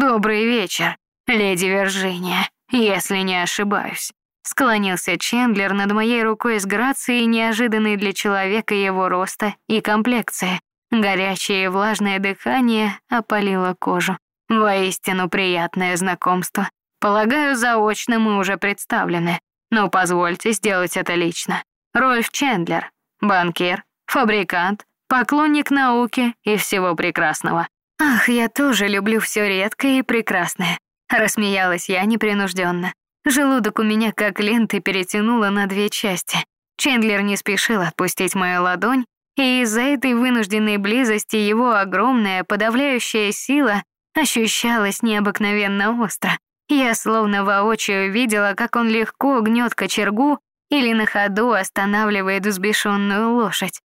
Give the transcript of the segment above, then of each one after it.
«Добрый вечер, леди Виржиния, если не ошибаюсь». Склонился Чендлер над моей рукой с грацией, неожиданной для человека его роста и комплекции. Горячее и влажное дыхание опалило кожу. Воистину приятное знакомство. Полагаю, заочно мы уже представлены. Но позвольте сделать это лично. Рольф Чендлер, банкир, фабрикант, поклонник науки и всего прекрасного. Ах, я тоже люблю все редкое и прекрасное. Рассмеялась я непринужденно. Желудок у меня как ленты перетянуло на две части. Чендлер не спешил отпустить мою ладонь, и из-за этой вынужденной близости его огромная подавляющая сила ощущалась необыкновенно остро. Я словно воочию видела, как он легко гнет кочергу или на ходу останавливает взбешенную лошадь.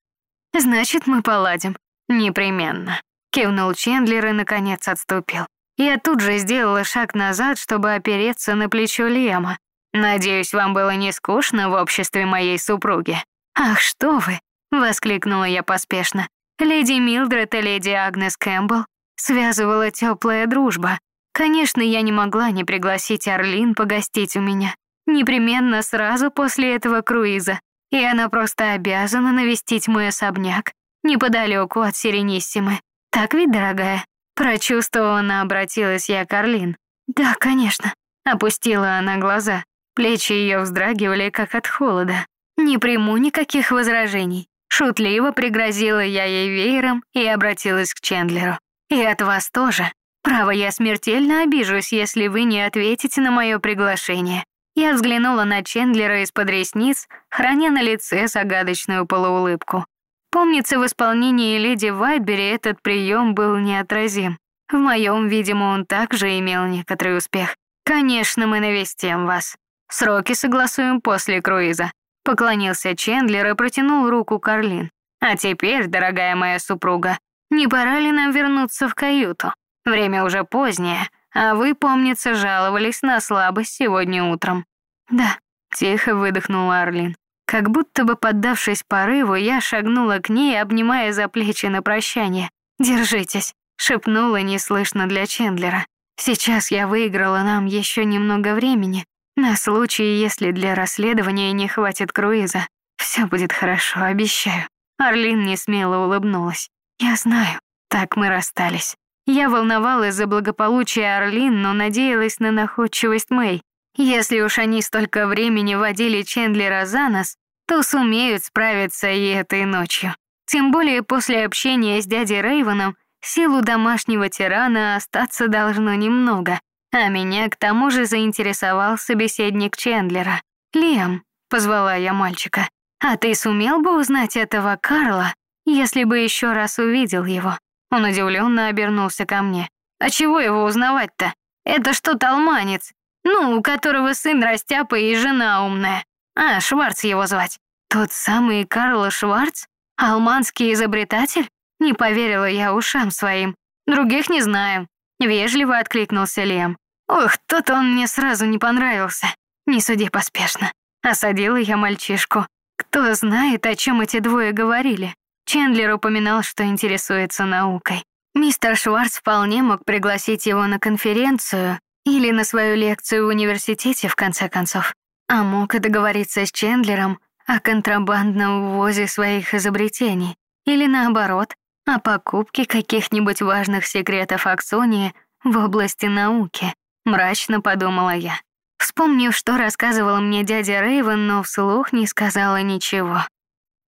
«Значит, мы поладим. Непременно», — кивнул Чендлер и, наконец, отступил. Я тут же сделала шаг назад, чтобы опереться на плечо Лема. «Надеюсь, вам было не скучно в обществе моей супруги?» «Ах, что вы!» — воскликнула я поспешно. Леди Милдред и леди Агнес Кэмпбелл связывала теплая дружба. Конечно, я не могла не пригласить Орлин погостить у меня. Непременно сразу после этого круиза. И она просто обязана навестить мой особняк неподалеку от Сирениссимы. Так ведь, дорогая? Прочувствованно обратилась я к Орлин. «Да, конечно». Опустила она глаза. Плечи ее вздрагивали, как от холода. «Не приму никаких возражений». Шутливо пригрозила я ей веером и обратилась к Чендлеру. «И от вас тоже. Право, я смертельно обижусь, если вы не ответите на мое приглашение». Я взглянула на Чендлера из-под ресниц, храня на лице загадочную полуулыбку. Помнится, в исполнении леди Вайтбери этот прием был неотразим. В моем, видимо, он также имел некоторый успех. Конечно, мы навестим вас. Сроки согласуем после круиза. Поклонился Чендлер и протянул руку Карлин. А теперь, дорогая моя супруга, не пора ли нам вернуться в каюту? Время уже позднее, а вы, помнится, жаловались на слабость сегодня утром. Да, тихо выдохнула Арлин. Как будто бы поддавшись порыву, я шагнула к ней, обнимая за плечи на прощание. «Держитесь», — шепнула неслышно для Чендлера. «Сейчас я выиграла нам еще немного времени, на случай, если для расследования не хватит круиза. Все будет хорошо, обещаю». Орлин несмело улыбнулась. «Я знаю, так мы расстались». Я волновалась за благополучие Орлин, но надеялась на находчивость Мэй. Если уж они столько времени водили Чендлера за нос, то сумеют справиться и этой ночью. Тем более после общения с дядей Рейвеном силу домашнего тирана остаться должно немного, а меня к тому же заинтересовал собеседник Чендлера. «Лиам», — позвала я мальчика, «а ты сумел бы узнать этого Карла, если бы еще раз увидел его?» Он удивленно обернулся ко мне. «А чего его узнавать-то? Это что, талманец? Ну, у которого сын растяпа и жена умная. А, Шварц его звать. Тот самый Карл Шварц? Алманский изобретатель? Не поверила я ушам своим. Других не знаю. Вежливо откликнулся Лем. Ох, тот он мне сразу не понравился. Не суди поспешно. Осадила я мальчишку. Кто знает, о чем эти двое говорили. Чендлер упоминал, что интересуется наукой. Мистер Шварц вполне мог пригласить его на конференцию или на свою лекцию в университете, в конце концов а мог и договориться с Чендлером о контрабандном ввозе своих изобретений или наоборот, о покупке каких-нибудь важных секретов Аксонии в области науки, мрачно подумала я. Вспомнив, что рассказывал мне дядя Рейвен, но вслух не сказала ничего.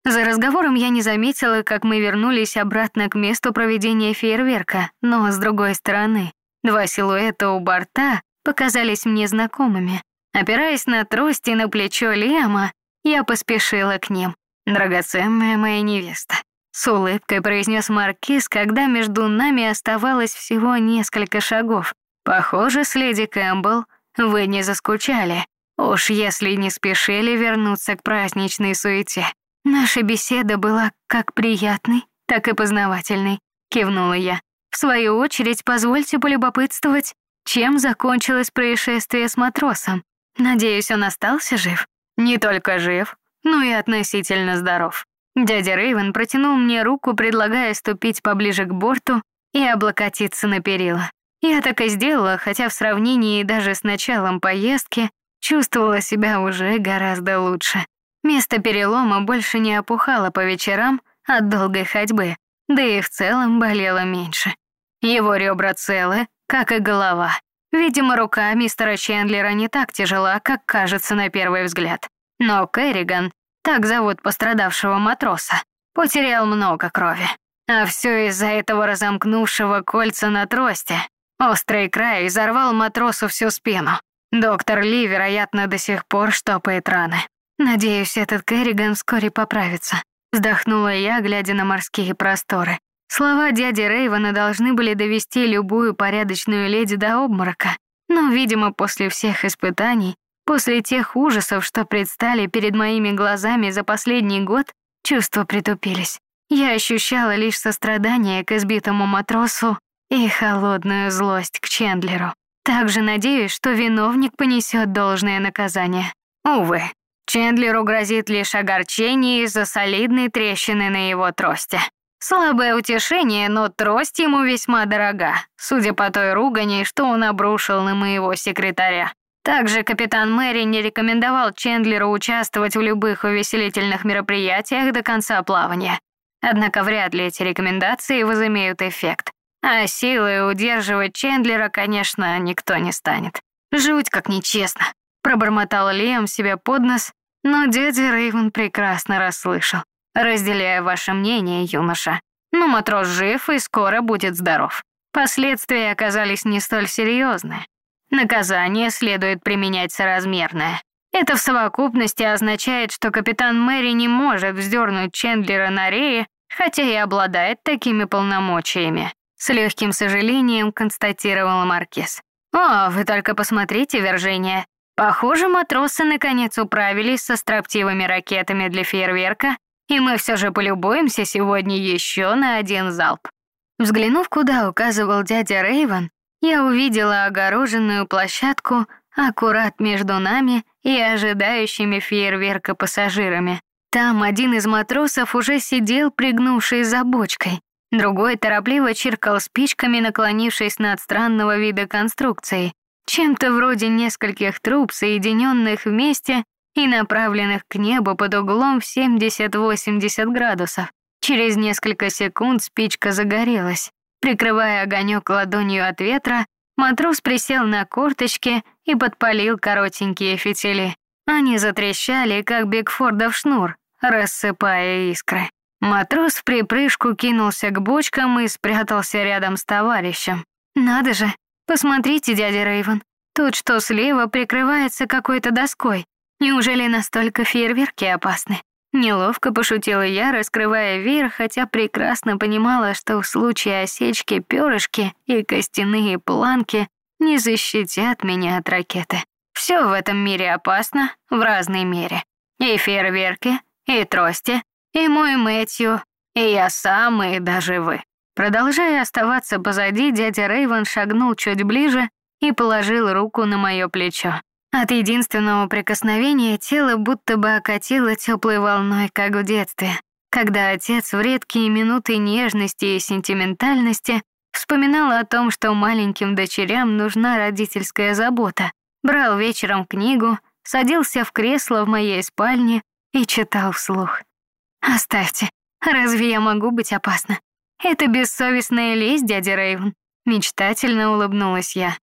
За разговором я не заметила, как мы вернулись обратно к месту проведения фейерверка, но с другой стороны. Два силуэта у борта показались мне знакомыми. Опираясь на трость и на плечо Лиама, я поспешила к ним. «Драгоценная моя невеста», — с улыбкой произнес Маркиз, когда между нами оставалось всего несколько шагов. «Похоже, с леди Кэмпбелл вы не заскучали. Уж если не спешили вернуться к праздничной суете». «Наша беседа была как приятной, так и познавательной», — кивнула я. «В свою очередь, позвольте полюбопытствовать, чем закончилось происшествие с матросом. Надеюсь, он остался жив? Не только жив, но и относительно здоров. Дядя Рейвен протянул мне руку, предлагая ступить поближе к борту и облокотиться на перила. Я так и сделала, хотя в сравнении даже с началом поездки чувствовала себя уже гораздо лучше. Место перелома больше не опухало по вечерам от долгой ходьбы, да и в целом болело меньше. Его ребра целы, как и голова. Видимо, рука мистера Чендлера не так тяжела, как кажется на первый взгляд. Но Керриган, так зовут пострадавшего матроса, потерял много крови. А все из-за этого разомкнувшего кольца на тросте. Острый край изорвал матросу всю спину. Доктор Ли, вероятно, до сих пор штопает раны. Надеюсь, этот Керриган вскоре поправится. Вздохнула я, глядя на морские просторы. Слова дяди Рейвана должны были довести любую порядочную леди до обморока. Но, видимо, после всех испытаний, после тех ужасов, что предстали перед моими глазами за последний год, чувства притупились. Я ощущала лишь сострадание к избитому матросу и холодную злость к Чендлеру. Также надеюсь, что виновник понесет должное наказание. Увы, Чендлеру грозит лишь огорчение из-за солидной трещины на его тросте. Слабое утешение, но трость ему весьма дорога, судя по той ругани, что он обрушил на моего секретаря. Также капитан Мэри не рекомендовал Чендлеру участвовать в любых увеселительных мероприятиях до конца плавания. Однако вряд ли эти рекомендации возымеют эффект. А силой удерживать Чендлера, конечно, никто не станет. Жуть как нечестно. Пробормотал Лиам себе под нос, но дядя Рейвен прекрасно расслышал. Разделяю ваше мнение, юноша. Но матрос жив и скоро будет здоров. Последствия оказались не столь серьезные. Наказание следует применять соразмерное. Это в совокупности означает, что капитан Мэри не может вздернуть Чендлера на рее, хотя и обладает такими полномочиями. С легким сожалением констатировала Маркиз. «О, вы только посмотрите, Вержения. Похоже, матросы наконец управились со строптивыми ракетами для фейерверка, и мы все же полюбуемся сегодня еще на один залп». Взглянув, куда указывал дядя Рейвен, я увидела огороженную площадку аккурат между нами и ожидающими фейерверка пассажирами. Там один из матросов уже сидел, пригнувшись за бочкой, Другой торопливо чиркал спичками, наклонившись над странного вида конструкции, чем-то вроде нескольких труб, соединенных вместе и направленных к небу под углом в 70-80 градусов. Через несколько секунд спичка загорелась. Прикрывая огонек ладонью от ветра, матрос присел на корточки и подпалил коротенькие фитили. Они затрещали, как Бигфордов шнур, рассыпая искры. Матрос в припрыжку кинулся к бочкам и спрятался рядом с товарищем. «Надо же! Посмотрите, дядя Рейвен, тут что слева прикрывается какой-то доской. Неужели настолько фейерверки опасны?» Неловко пошутила я, раскрывая веер, хотя прекрасно понимала, что в случае осечки перышки и костяные планки не защитят меня от ракеты. Все в этом мире опасно в разной мере. И фейерверки, и трости, и мой Мэтью, и я сам, и даже вы. Продолжая оставаться позади, дядя Рейвен шагнул чуть ближе и положил руку на мое плечо. От единственного прикосновения тело будто бы окатило теплой волной, как в детстве, когда отец в редкие минуты нежности и сентиментальности вспоминал о том, что маленьким дочерям нужна родительская забота, брал вечером книгу, садился в кресло в моей спальне и читал вслух. «Оставьте. Разве я могу быть опасна? Это бессовестная лесть, дядя Рейвен». Мечтательно улыбнулась я.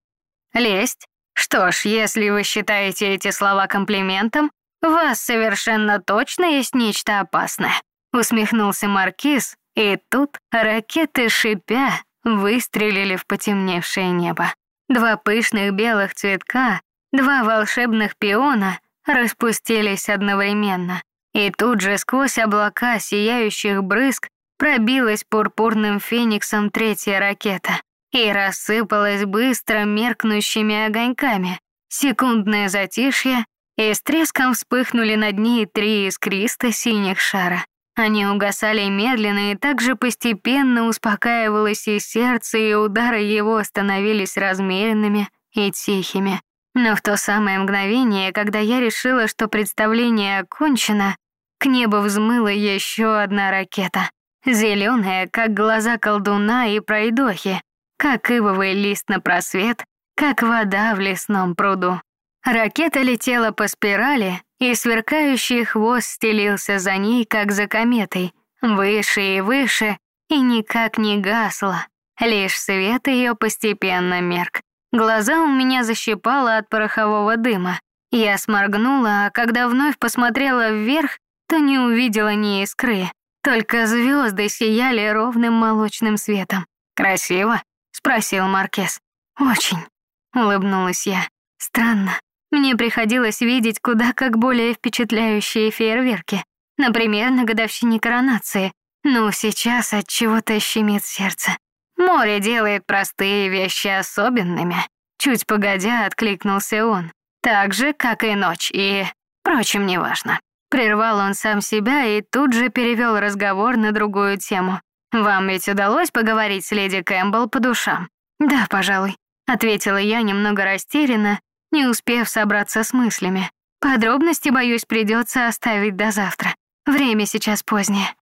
«Лесть? Что ж, если вы считаете эти слова комплиментом, вас совершенно точно есть нечто опасное», усмехнулся Маркиз, и тут ракеты шипя выстрелили в потемневшее небо. Два пышных белых цветка, два волшебных пиона распустились одновременно. И тут же сквозь облака сияющих брызг пробилась пурпурным фениксом третья ракета и рассыпалась быстро меркнущими огоньками. Секундное затишье, и с треском вспыхнули над ней три искристо-синих шара. Они угасали медленно, и также постепенно успокаивалось и сердце, и удары его становились размеренными и тихими. Но в то самое мгновение, когда я решила, что представление окончено, к небу взмыла еще одна ракета. Зеленая, как глаза колдуна и пройдохи. Как ивовый лист на просвет, как вода в лесном пруду. Ракета летела по спирали, и сверкающий хвост стелился за ней, как за кометой, выше и выше, и никак не гасла. Лишь свет ее постепенно мерк. Глаза у меня защипало от порохового дыма. Я сморгнула, а когда вновь посмотрела вверх, то не увидела ни искры. Только звезды сияли ровным молочным светом. «Красиво?» — спросил Маркес. «Очень», — улыбнулась я. «Странно. Мне приходилось видеть куда как более впечатляющие фейерверки. Например, на годовщине коронации. Но сейчас от чего-то щемит сердце. Море делает простые вещи особенными. Чуть погодя, откликнулся он. Так же, как и ночь, и... Впрочем, неважно. Прервал он сам себя и тут же перевел разговор на другую тему. «Вам ведь удалось поговорить с леди Кэмпбелл по душам?» «Да, пожалуй», — ответила я немного растерянно, не успев собраться с мыслями. Подробности, боюсь, придется оставить до завтра. Время сейчас позднее.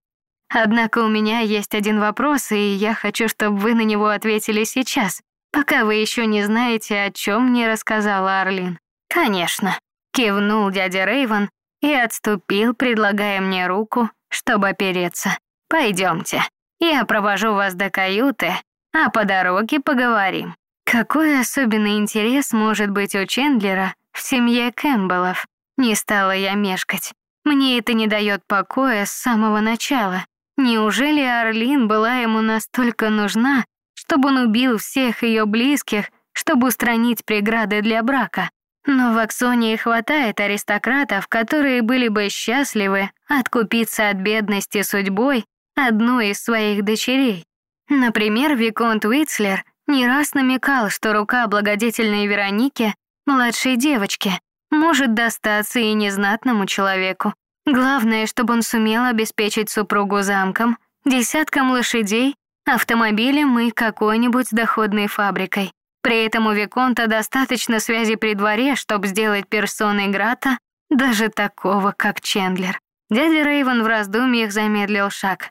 Однако у меня есть один вопрос, и я хочу, чтобы вы на него ответили сейчас, пока вы еще не знаете, о чем мне рассказала Арлин. Конечно, кивнул дядя Рейвен и отступил, предлагая мне руку, чтобы опереться. Пойдемте, я провожу вас до каюты, а по дороге поговорим. Какой особенный интерес может быть у Чендлера в семье Кэмпбеллов? Не стала я мешкать. Мне это не дает покоя с самого начала. Неужели Арлин была ему настолько нужна, чтобы он убил всех ее близких, чтобы устранить преграды для брака? Но в Аксонии хватает аристократов, которые были бы счастливы откупиться от бедности судьбой одной из своих дочерей. Например, Виконт Уитслер не раз намекал, что рука благодетельной Вероники, младшей девочки, может достаться и незнатному человеку. Главное, чтобы он сумел обеспечить супругу замком, десятком лошадей, автомобилем и какой-нибудь доходной фабрикой. При этом у Виконта достаточно связи при дворе, чтобы сделать персоной Грата даже такого, как Чендлер. Дядя Рейвен в раздумьях замедлил шаг.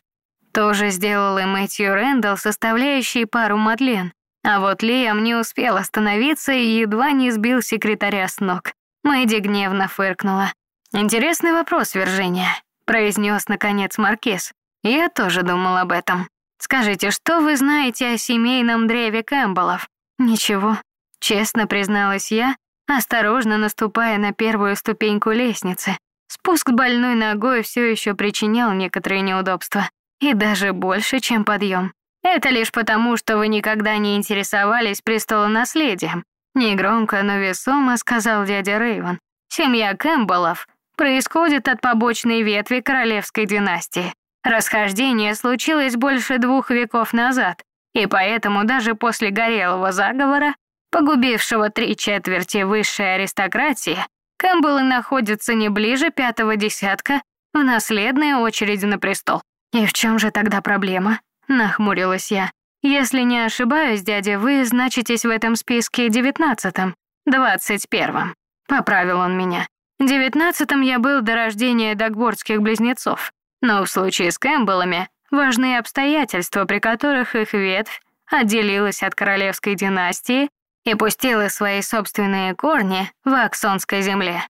Тоже сделал и Мэтью Рэндалл, составляющий пару Мадлен. А вот Лиам не успел остановиться и едва не сбил секретаря с ног. Мэдди гневно фыркнула. «Интересный вопрос, Виржиния», — произнес наконец Маркиз. «Я тоже думал об этом. Скажите, что вы знаете о семейном древе Кэмпбеллов?» «Ничего», — честно призналась я, осторожно наступая на первую ступеньку лестницы. Спуск больной ногой все еще причинял некоторые неудобства. И даже больше, чем подъем. Это лишь потому, что вы никогда не интересовались престолонаследием. Негромко, но весомо сказал дядя Рейвен. Семья Кэмпбеллов происходит от побочной ветви королевской династии. Расхождение случилось больше двух веков назад, и поэтому даже после горелого заговора, погубившего три четверти высшей аристократии, Кэмпбеллы находятся не ближе пятого десятка в наследной очереди на престол. «И в чем же тогда проблема?» — нахмурилась я. «Если не ошибаюсь, дядя, вы значитесь в этом списке девятнадцатым, двадцать первым», — поправил он меня. Девятнадцатым я был до рождения догбордских близнецов, но в случае с Кэмпбеллами важны обстоятельства, при которых их ветвь отделилась от королевской династии и пустила свои собственные корни в Аксонской земле.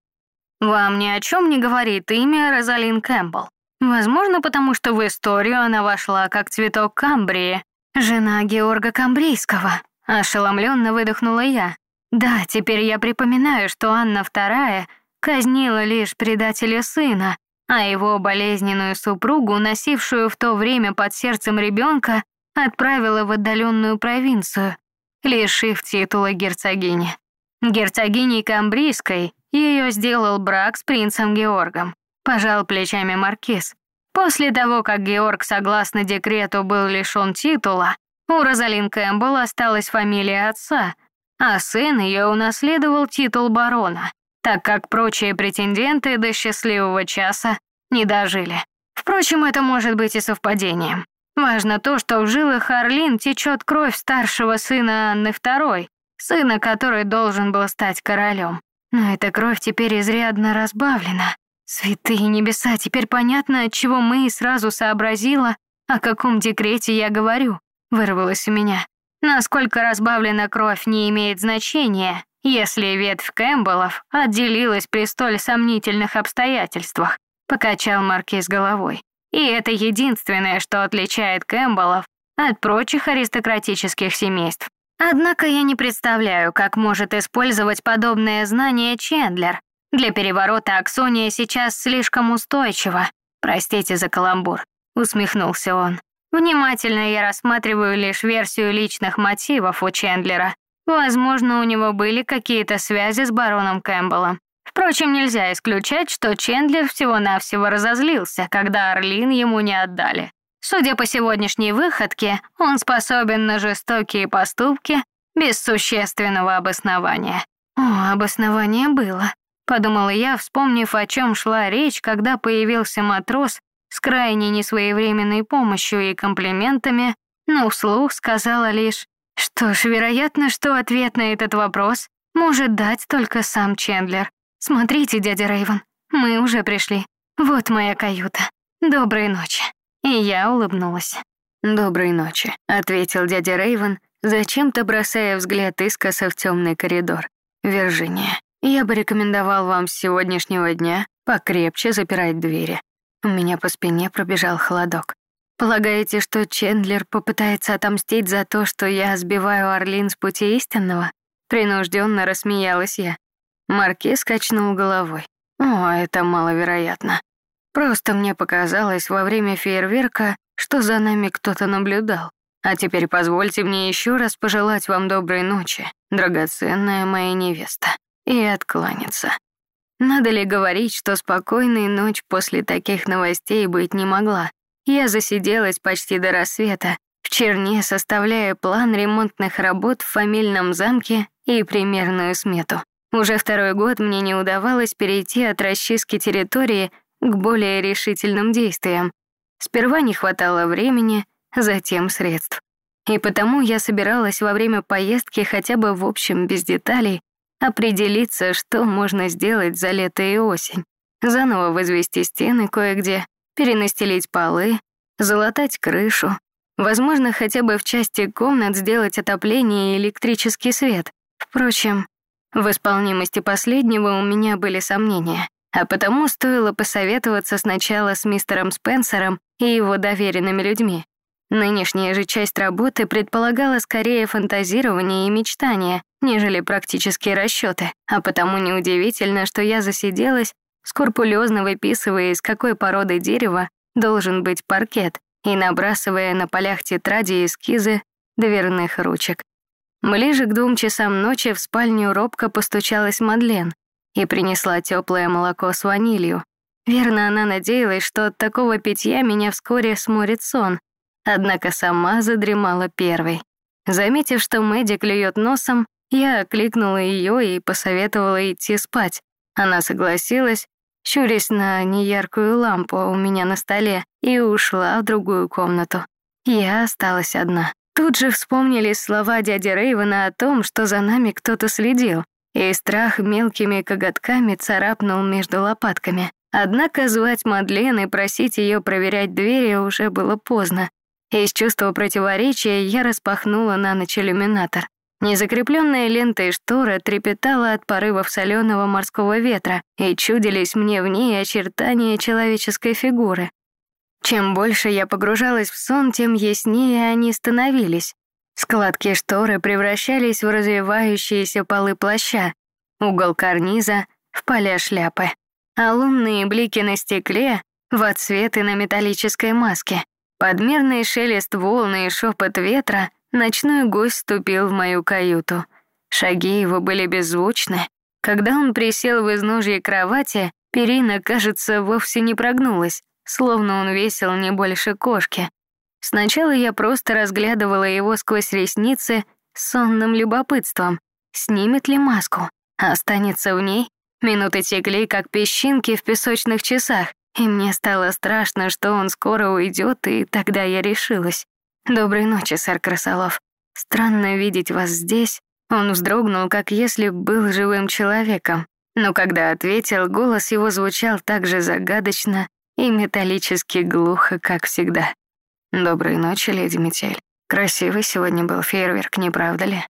Вам ни о чем не говорит имя Розалин Кэмпбелл. Возможно, потому что в историю она вошла как цветок Камбрии, жена Георга Камбрийского. Ошеломленно выдохнула я. Да, теперь я припоминаю, что Анна II казнила лишь предателя сына, а его болезненную супругу, носившую в то время под сердцем ребенка, отправила в отдаленную провинцию, лишив титула герцогини. Герцогиней Камбрийской ее сделал брак с принцем Георгом, пожал плечами маркиз. После того, как Георг, согласно декрету, был лишен титула, у Розалин Кэмпбелл осталась фамилия отца, а сын ее унаследовал титул барона так как прочие претенденты до счастливого часа не дожили. Впрочем, это может быть и совпадением. Важно то, что в жилах Орлин течет кровь старшего сына Анны II, сына, который должен был стать королем. Но эта кровь теперь изрядно разбавлена. Святые небеса, теперь понятно, от чего мы сразу сообразила, о каком декрете я говорю, вырвалось у меня. Насколько разбавлена кровь не имеет значения, если ветвь Кэмпбеллов отделилась при столь сомнительных обстоятельствах, покачал Маркиз головой. И это единственное, что отличает Кэмпбеллов от прочих аристократических семейств. Однако я не представляю, как может использовать подобное знание Чендлер. Для переворота Аксония сейчас слишком устойчива. Простите за каламбур, усмехнулся он. Внимательно я рассматриваю лишь версию личных мотивов у Чендлера. Возможно, у него были какие-то связи с бароном Кэмпбеллом. Впрочем, нельзя исключать, что Чендлер всего-навсего разозлился, когда Орлин ему не отдали. Судя по сегодняшней выходке, он способен на жестокие поступки без существенного обоснования. О, обоснование было, подумала я, вспомнив, о чем шла речь, когда появился матрос с крайне несвоевременной помощью и комплиментами, но вслух сказала лишь, что ж, вероятно, что ответ на этот вопрос может дать только сам Чендлер. Смотрите, дядя Рейвен, мы уже пришли. Вот моя каюта. Доброй ночи. И я улыбнулась. «Доброй ночи», — ответил дядя Рейвен, зачем-то бросая взгляд искоса в темный коридор. «Виржиния, я бы рекомендовал вам с сегодняшнего дня покрепче запирать двери. У меня по спине пробежал холодок. Полагаете, что Чендлер попытается отомстить за то, что я сбиваю Орлин с пути истинного? Принужденно рассмеялась я. Маркиз качнул головой. О, это маловероятно. Просто мне показалось во время фейерверка, что за нами кто-то наблюдал. А теперь позвольте мне еще раз пожелать вам доброй ночи, драгоценная моя невеста, и откланяться. Надо ли говорить, что спокойной ночь после таких новостей быть не могла? Я засиделась почти до рассвета, в черне составляя план ремонтных работ в фамильном замке и примерную смету. Уже второй год мне не удавалось перейти от расчистки территории к более решительным действиям. Сперва не хватало времени, затем средств. И потому я собиралась во время поездки хотя бы в общем без деталей определиться, что можно сделать за лето и осень. Заново возвести стены кое-где, перенастелить полы, залатать крышу. Возможно, хотя бы в части комнат сделать отопление и электрический свет. Впрочем, в исполнимости последнего у меня были сомнения, а потому стоило посоветоваться сначала с мистером Спенсером и его доверенными людьми. Нынешняя же часть работы предполагала скорее фантазирование и мечтание, нежели практические расчеты, а потому неудивительно, что я засиделась, скрупулезно выписывая, из какой породы дерева должен быть паркет, и набрасывая на полях тетради эскизы дверных ручек. Ближе к двум часам ночи в спальню робко постучалась Мадлен и принесла теплое молоко с ванилью. Верно, она надеялась, что от такого питья меня вскоре сморит сон, однако сама задремала первой. Заметив, что Мэдди клюет носом, я окликнула ее и посоветовала идти спать. Она согласилась, щурясь на неяркую лампу у меня на столе, и ушла в другую комнату. Я осталась одна. Тут же вспомнили слова дяди Рейвена о том, что за нами кто-то следил, и страх мелкими коготками царапнул между лопатками. Однако звать Мадлен и просить ее проверять двери уже было поздно. Из чувства противоречия я распахнула на ночь иллюминатор. Незакрепленная лентой штора трепетала от порывов соленого морского ветра, и чудились мне в ней очертания человеческой фигуры. Чем больше я погружалась в сон, тем яснее они становились. Складки шторы превращались в развивающиеся полы плаща, угол карниза — в поля шляпы, а лунные блики на стекле — в отсветы на металлической маске. Подмерный шелест волны и шепот ветра ночной гость ступил в мою каюту. Шаги его были беззвучны. Когда он присел в изножье кровати, перина, кажется, вовсе не прогнулась, словно он весил не больше кошки. Сначала я просто разглядывала его сквозь ресницы с сонным любопытством. Снимет ли маску? Останется в ней? Минуты текли, как песчинки в песочных часах. И мне стало страшно, что он скоро уйдет, и тогда я решилась. «Доброй ночи, сэр Красолов. Странно видеть вас здесь». Он вздрогнул, как если был живым человеком. Но когда ответил, голос его звучал так же загадочно и металлически глухо, как всегда. «Доброй ночи, леди Метель. Красивый сегодня был фейерверк, не правда ли?